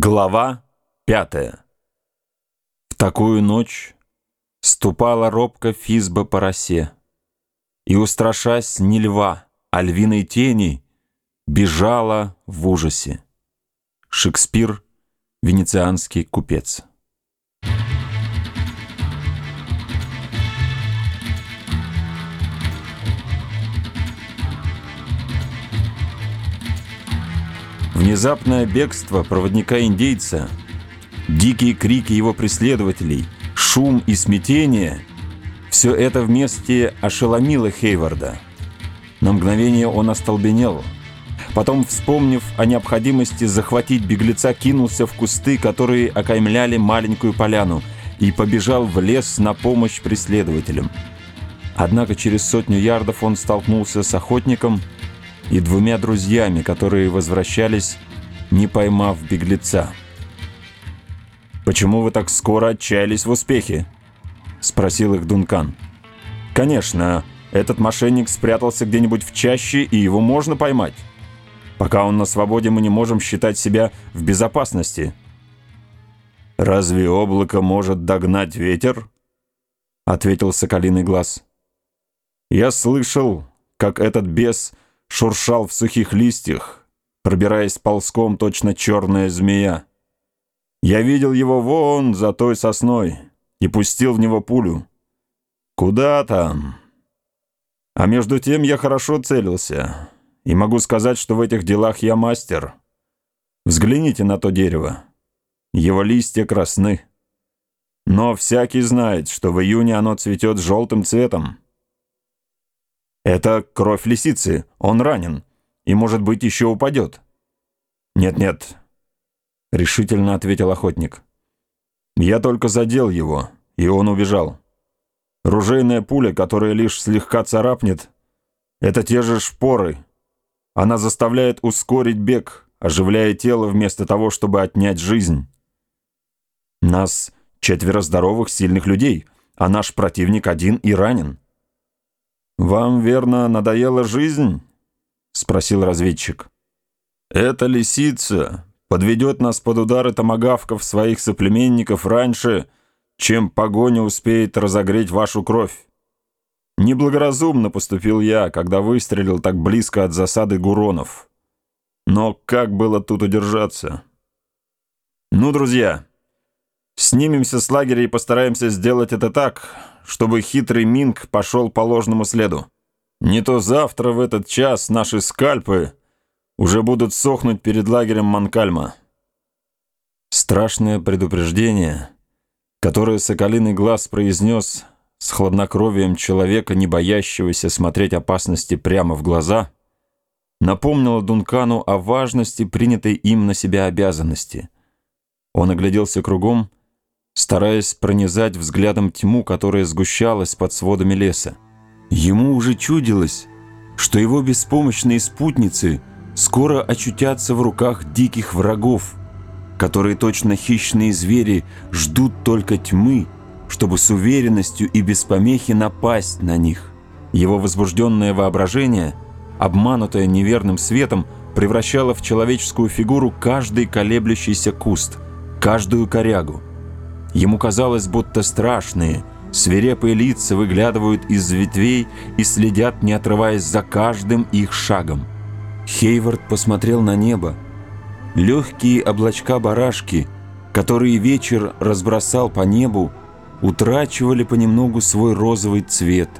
Глава пятая В такую ночь ступала робко Физба по росе, И, устрашась не льва, а львиной тени, Бежала в ужасе. Шекспир, венецианский купец. Внезапное бегство проводника-индейца, дикие крики его преследователей, шум и смятение — все это вместе ошеломило Хейварда. На мгновение он остолбенел. Потом, вспомнив о необходимости захватить беглеца, кинулся в кусты, которые окаймляли маленькую поляну, и побежал в лес на помощь преследователям. Однако через сотню ярдов он столкнулся с охотником — и двумя друзьями, которые возвращались, не поймав беглеца. «Почему вы так скоро отчаялись в успехе?» — спросил их Дункан. «Конечно, этот мошенник спрятался где-нибудь в чаще, и его можно поймать. Пока он на свободе, мы не можем считать себя в безопасности». «Разве облако может догнать ветер?» — ответил Соколиный глаз. «Я слышал, как этот бес шуршал в сухих листьях, пробираясь ползком точно черная змея. Я видел его вон за той сосной и пустил в него пулю. Куда там? А между тем я хорошо целился, и могу сказать, что в этих делах я мастер. Взгляните на то дерево. Его листья красны. Но всякий знает, что в июне оно цветет желтым цветом. Это кровь лисицы. Он ранен. И, может быть, еще упадет. Нет-нет, решительно ответил охотник. Я только задел его, и он убежал. Ружейная пуля, которая лишь слегка царапнет, это те же шпоры. Она заставляет ускорить бег, оживляя тело вместо того, чтобы отнять жизнь. Нас четверо здоровых, сильных людей, а наш противник один и ранен. «Вам, верно, надоела жизнь?» — спросил разведчик. «Эта лисица подведет нас под удары томагавков своих соплеменников раньше, чем погоня успеет разогреть вашу кровь. Неблагоразумно поступил я, когда выстрелил так близко от засады гуронов. Но как было тут удержаться? Ну, друзья, снимемся с лагеря и постараемся сделать это так, чтобы хитрый Минг пошел по ложному следу. Не то завтра в этот час наши скальпы уже будут сохнуть перед лагерем Манкальма. Страшное предупреждение, которое Соколиный глаз произнес с хладнокровием человека, не боящегося смотреть опасности прямо в глаза, напомнило Дункану о важности принятой им на себя обязанности. Он огляделся кругом стараясь пронизать взглядом тьму, которая сгущалась под сводами леса. Ему уже чудилось, что его беспомощные спутницы скоро очутятся в руках диких врагов, которые точно хищные звери ждут только тьмы, чтобы с уверенностью и без помехи напасть на них. Его возбужденное воображение, обманутое неверным светом, превращало в человеческую фигуру каждый колеблющийся куст, каждую корягу. Ему казалось, будто страшные, свирепые лица выглядывают из ветвей и следят, не отрываясь за каждым их шагом. Хейвард посмотрел на небо. Легкие облачка барашки, которые вечер разбросал по небу, утрачивали понемногу свой розовый цвет,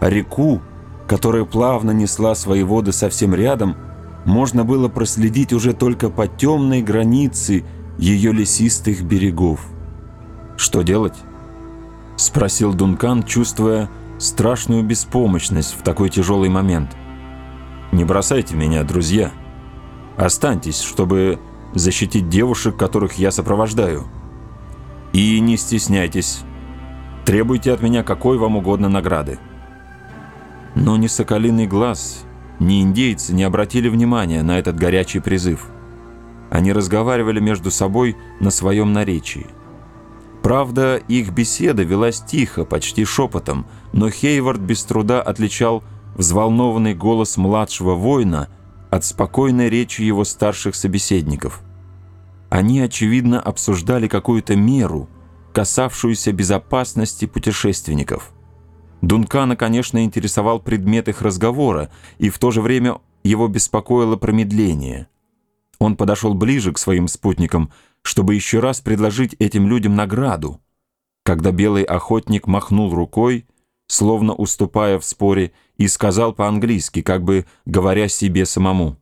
а реку, которая плавно несла свои воды совсем рядом, можно было проследить уже только по темной границе ее лесистых берегов. «Что делать?» — спросил Дункан, чувствуя страшную беспомощность в такой тяжелый момент. «Не бросайте меня, друзья. Останьтесь, чтобы защитить девушек, которых я сопровождаю. И не стесняйтесь. Требуйте от меня какой вам угодно награды». Но ни Соколиный глаз, ни индейцы не обратили внимания на этот горячий призыв. Они разговаривали между собой на своем наречии – Правда, их беседа велась тихо, почти шепотом, но Хейвард без труда отличал взволнованный голос младшего воина от спокойной речи его старших собеседников. Они, очевидно, обсуждали какую-то меру, касавшуюся безопасности путешественников. Дункана, конечно, интересовал предмет их разговора, и в то же время его беспокоило промедление. Он подошел ближе к своим спутникам, чтобы еще раз предложить этим людям награду, когда белый охотник махнул рукой, словно уступая в споре, и сказал по-английски, как бы говоря себе самому.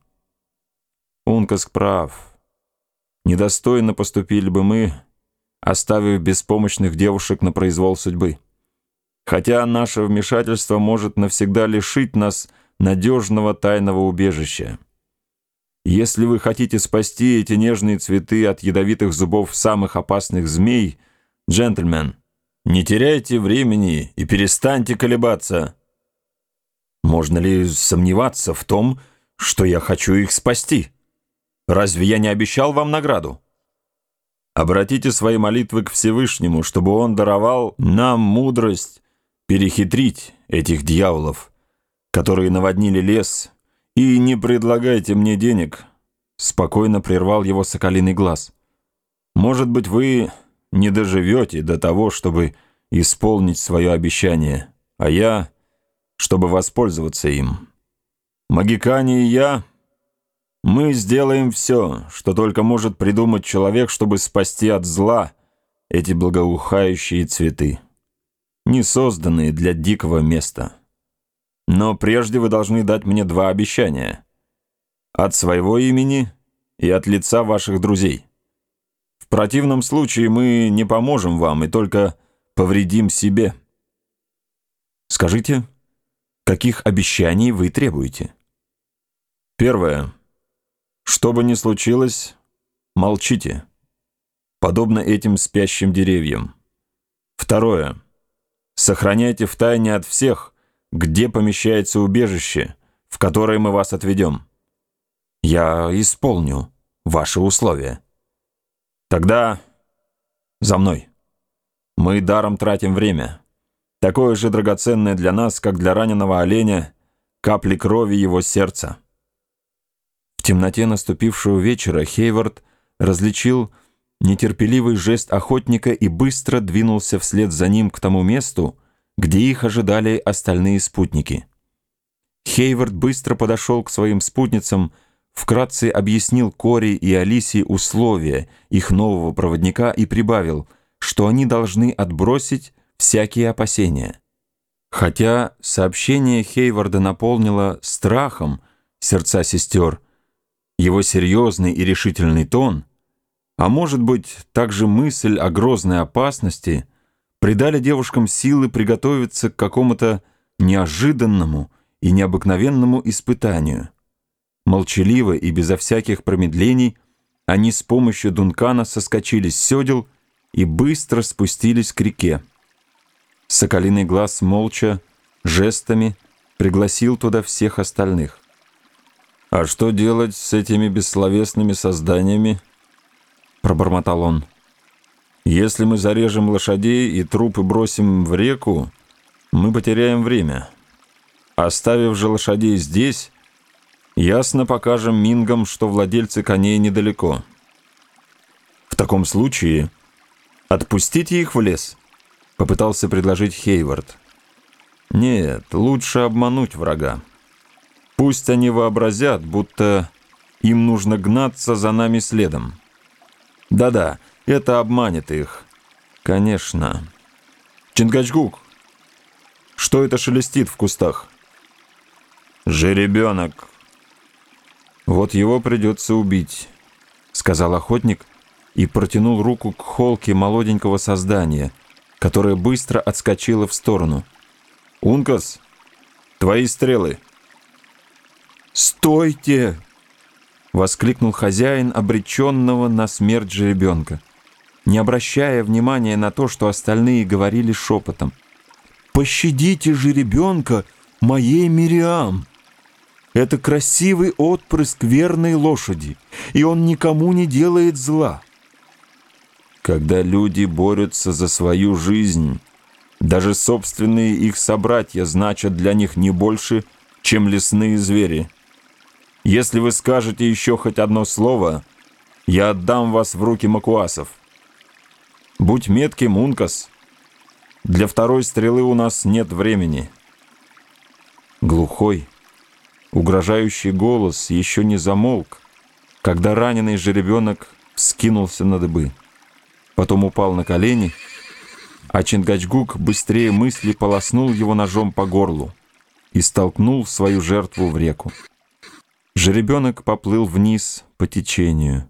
«Ункаск прав. Недостойно поступили бы мы, оставив беспомощных девушек на произвол судьбы. Хотя наше вмешательство может навсегда лишить нас надежного тайного убежища. Если вы хотите спасти эти нежные цветы от ядовитых зубов самых опасных змей, джентльмен, не теряйте времени и перестаньте колебаться. Можно ли сомневаться в том, что я хочу их спасти? Разве я не обещал вам награду? Обратите свои молитвы к Всевышнему, чтобы Он даровал нам мудрость перехитрить этих дьяволов, которые наводнили лес, и не предлагайте мне денег, спокойно прервал его соколиный глаз. Может быть, вы не доживете до того, чтобы исполнить свое обещание, а я, чтобы воспользоваться им. Магикане и я, мы сделаем все, что только может придумать человек, чтобы спасти от зла эти благоухающие цветы, не созданные для дикого места. Но прежде вы должны дать мне два обещания. От своего имени и от лица ваших друзей противном случае мы не поможем вам и только повредим себе. Скажите, каких обещаний вы требуете? Первое. Что бы ни случилось, молчите. Подобно этим спящим деревьям. Второе. Сохраняйте в тайне от всех, где помещается убежище, в которое мы вас отведем. Я исполню ваши условия. Тогда за мной. Мы даром тратим время. Такое же драгоценное для нас, как для раненого оленя, капли крови его сердца. В темноте наступившего вечера Хейвард различил нетерпеливый жест охотника и быстро двинулся вслед за ним к тому месту, где их ожидали остальные спутники. Хейвард быстро подошел к своим спутницам, вкратце объяснил Кори и Алисе условия их нового проводника и прибавил, что они должны отбросить всякие опасения. Хотя сообщение Хейварда наполнило страхом сердца сестер, его серьезный и решительный тон, а может быть, также мысль о грозной опасности, придали девушкам силы приготовиться к какому-то неожиданному и необыкновенному испытанию – Молчаливо и безо всяких промедлений они с помощью Дункана соскочили с седел и быстро спустились к реке. Соколиный глаз молча, жестами пригласил туда всех остальных. «А что делать с этими бессловесными созданиями?» — пробормотал он. «Если мы зарежем лошадей и трупы бросим в реку, мы потеряем время. Оставив же лошадей здесь, Ясно покажем мингам, что владельцы коней недалеко. В таком случае отпустите их в лес, попытался предложить Хейвард. Нет, лучше обмануть врага. Пусть они вообразят, будто им нужно гнаться за нами следом. Да-да, это обманет их. Конечно. Чингачгук, что это шелестит в кустах? Жеребенок, «Вот его придется убить», — сказал охотник и протянул руку к холке молоденького создания, которое быстро отскочило в сторону. «Ункас, твои стрелы!» «Стойте!» — воскликнул хозяин обреченного на смерть жеребенка, не обращая внимания на то, что остальные говорили шепотом. «Пощадите жеребенка моей Мириам!» Это красивый отпрыск верной лошади, и он никому не делает зла. Когда люди борются за свою жизнь, даже собственные их собратья значат для них не больше, чем лесные звери. Если вы скажете еще хоть одно слово, Я отдам вас в руки макуасов. Будь метким, Ункас. Для второй стрелы у нас нет времени. Глухой, угрожающий голос еще не замолк, когда раненый жеребенок скинулся на дыбы. Потом упал на колени, а Чингачгук быстрее мысли полоснул его ножом по горлу и столкнул свою жертву в реку. Жеребенок поплыл вниз по течению.